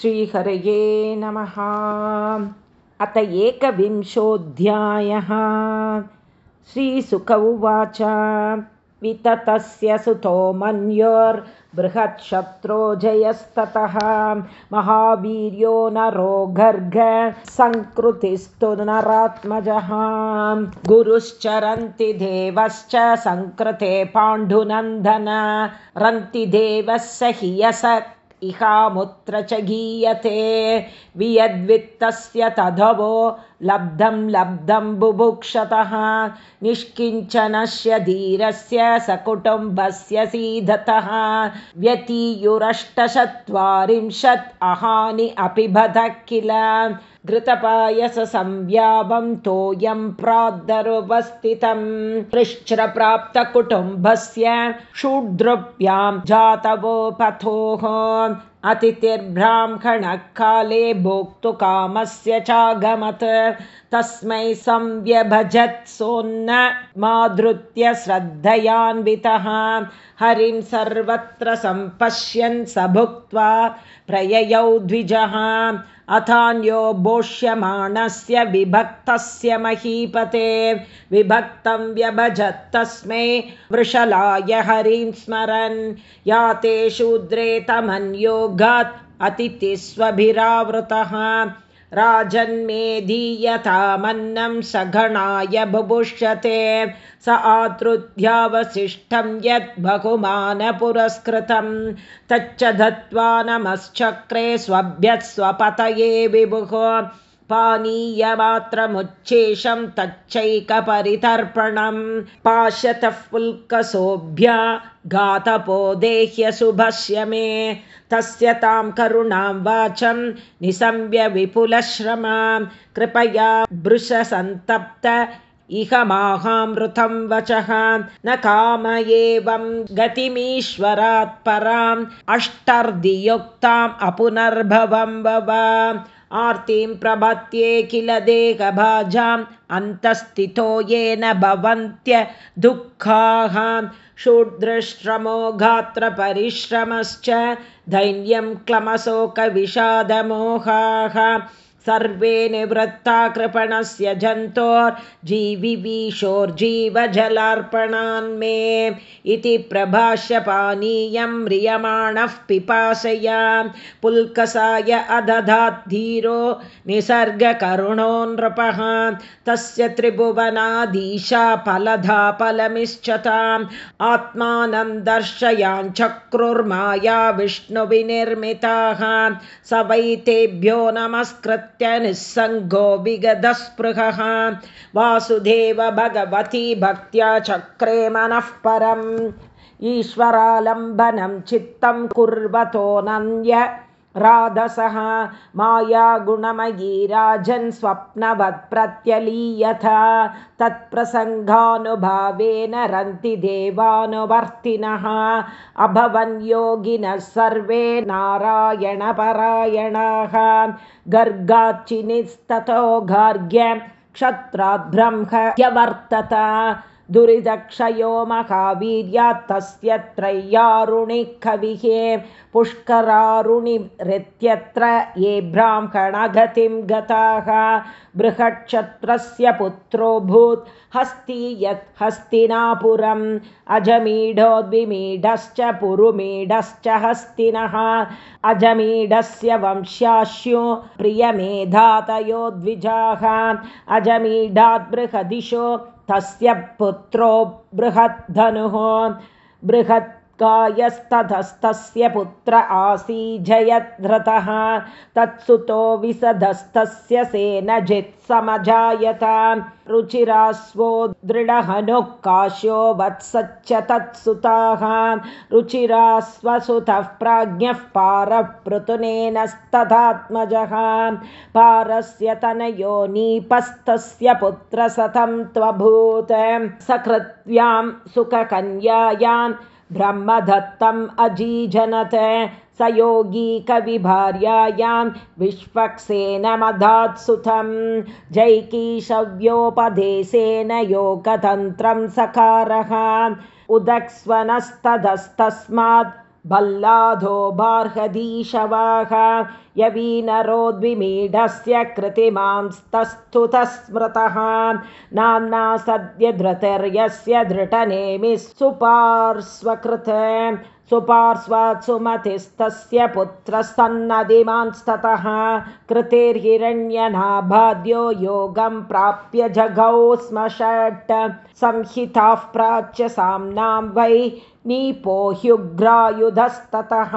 श्रीहरये नमः। अत एकविंशोऽध्यायः। श्रीसुक उवाच। विततस्य सुतो मन्योर्बृहत्शत्रो जयस्ततः। महावीर्यो नरो गर्ग सङ्कृतिस्तु नरात्मजः। गुरुश्चरन्ति देवश्च सङ्कृते पाण्डुनन्दन। स हि इहामुत्र च गीयते। वियद्वित्तस्य तधवो लब्धं लब्धं बुभुक्षतः। निष्किञ्चनस्य धीरस्य सकुटुम्बस्य सीधतः। व्यतीयुरष्टचत्वारिंशत् अहानि अपि बधः किल प्रादरुपस्थितं कृश्चप्राप्तकुटुम्बस्य शूद्रव्यां जातवोपथोः अतिथिर्ब्राह्मणकाले भोक्तुकामस्य चागमत्। तस्मै संव्यभजत् सोन्न माधृत्य श्रद्धयान्वितः। हरिं सर्वत्र सम्पश्यन् स भुक्त्वा प्रययौ द्विजः अथान्यो बोष्यमाणस्य विभक्तस्य महीपते। विभक्तं व्यभजत्तस्मै वृषलाय हरिं स्मरन्। याते शूद्रे तमन्योगात् अतिथिस्वभिरावृतः राजन्मेधीयतामन्नं सघणाय बुभुष्यते। स आतृध्यावसिष्ठं यद् बहुमानपुरस्कृतं। तच्च दत्त्वा नमश्चक्रे स्वभ्यः स्वपतये विभुः पानीयमात्रमुच्चेशं तच्चैकपरितर्पणं पाशतः पुल्कसोऽभ्या घातपो देह्यशुभस्य मे। तस्य तां करुणां वाचं निसंव्य विपुलश्रमां। कृपया भृशसन्तप्त इह माहामृतं वचः। न काम एवं गतिमीश्वरात् पराम् अष्टर्धियुक्ताम् अपुनर्भवं वव आर्तिं प्रभत्ये किल देहभाजाम् अन्तस्थितो येन भवन्त्य दुःखाः शूद्रश्रमो गात्रपरिश्रमश्च धैर्यं क्लमशोकविषादमोहाः सर्वे निवृत्ता कृपणस्य जन्तोर्जीविवीशोर्जीवजलार्पणान्मे इति प्रभाष्यपानीयं म्रियमाणः पिपाशया पुल्कसाय अदधाद्धीरो निसर्गकरुणो नृपः। तस्य त्रिभुवनाधीशा फलधा फलमिश्चताम् आत्मानं दर्शयाञ्चक्रुर्माया विष्णुविनिर्मिताः। स वैतेभ्यो नमस्कृत्य निःसङ्गो विगधस्पृहः वासुदेव भगवती भक्त्या चक्रे मनः परम्। ईश्वरालम्बनं चित्तं कुर्वतोऽनन्य राधसः मायागुणमयी राजन् स्वप्नवत् प्रत्यलीयथ। तत्प्रसङ्गानुभावेन रन्ति देवानुवर्तिनः। अभवन् योगिनः सर्वे नारायणपरायणाः। गर्गाच्चिनिस्ततो गार्ग्य क्षत्राद्ब्रह्मवर्तत दुरिदक्षयो महावीर्यात् तस्य त्रय्यारुणि कविः पुष्करारुणिरित्यत्र ये ब्राह्मणगतिं गताः। बृहक्षत्रस्य पुत्रोऽभूत् हस्ति यत् हस्तिनापुरम्। अजमीढोद्विमीढश्च पुरुमीढश्च हस्तिनः। अजमीढस्य वंश्यास्यो प्रियमेधातयो द्विजाः अजमीढात् बृहदिशो तस्य पुत्रो बृहद्धनुः बृहत् कायस्तधस्तस्य पुत्र आसीजयद्धृतः तत्सुतो विसधस्तस्य सेनजित्समजायत रुचिरास्वो दृढहनुः काश्यो वत्सच्च तत्सुताः। रुचिरास्वसुतः प्राज्ञः पारपृतुनेनस्तथात्मजः पारस्य तनयो नीपस्तस्य पुत्रसतं त्वभूत्। सकृत्यां सुखकन्यायां ब्रह्मदत्तम् अजीजनत स योगी कविभार्यायां विश्वक्सेनमधात्सुतं जैकीशव्योपदेशेन योगतन्त्रं सकारः। उदक्स्वनस्तदस्तस्मात् बल्लाधो बार्हदीशवाः यवीनरोद्विमीढस्य कृतिमांस्तस्तुतः स्मृतः नाम्ना सद्य धृतिर्यस्य सुपार्श्वकृत सुपार्श्वात् सुमतिस्तस्य पुत्रस्तन्नदिमांस्ततः कृतिर्हिरण्यनाभाद्यो योगं प्राप्य जगौ स्म षट् संहिताः प्राच्य साम्नां वै नीपो ह्युग्रायुधस्ततः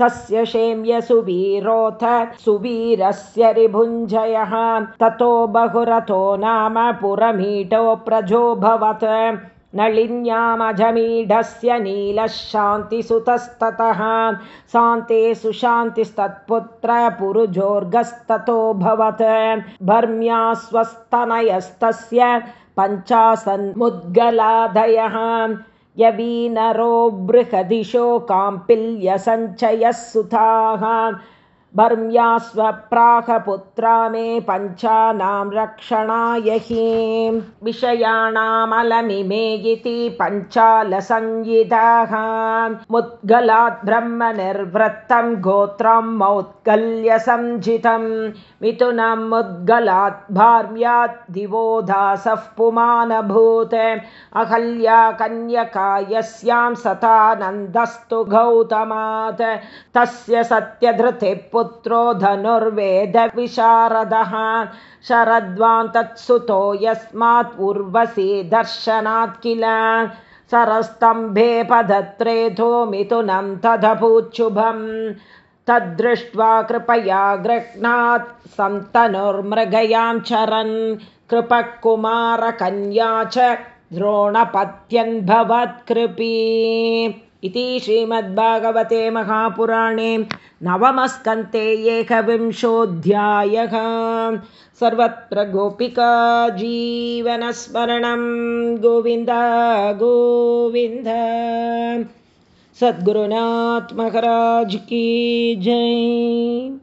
तस्य शेम्य सुवीरोऽथ सुवीरस्य रिभुञ्जयः ततो बहुरथो नाम पुरमीटो प्रजोभवत् नलिन्यामजमीढस्य नीलः शान्तिसुतस्ततः शान्ते सुशान्तिस्तत्पुत्र पुरुजोर्गस्ततोऽभवत् भर्म्यास्वस्तनयस्तस्य पञ्चासन्मुद्गलादयः। यवीनरो बृहदिशो काम्पिल्यसञ्चयः सुताः भर्म्यास्वप्राहपुत्रा मे पञ्चानां रक्षणाय हि विषयाणामलमिमे इति पञ्चालसंहिताः। मुद्गलात् ब्रह्मनिर्वृत्तं गोत्रं मौत्कल्यसञ्जितं मिथुनं मुद्गलात् भार्यात् दिवो दासः पुमानभूत्। अहल्या कन्यका यस्यां सतानन्दस्तु गौतमात्। तस्य सत्यधृते पुत्रो धनुर्वेदविशारदः। शरद्वान् तत्सुतो यस्मात् उर्वशी दर्शनात् किल? सरस्तम्भे पदत्रेधो मिथुनं तदभूच्छुभं। तद्दृष्ट्वा कृपया गृह्णात् सन्तनुर्मृगयां चरन्। कृपकुमारकन्या च द्रोणपत्यन्भवत्कृपी इति श्रीमद्भागवते महापुराणे नवमस्कन्ते एकविंशोऽध्यायः. सर्वत्र गोपिका जीवनस्मरणं गोविन्द गोविन्द। सद्गुरुनाथ की जय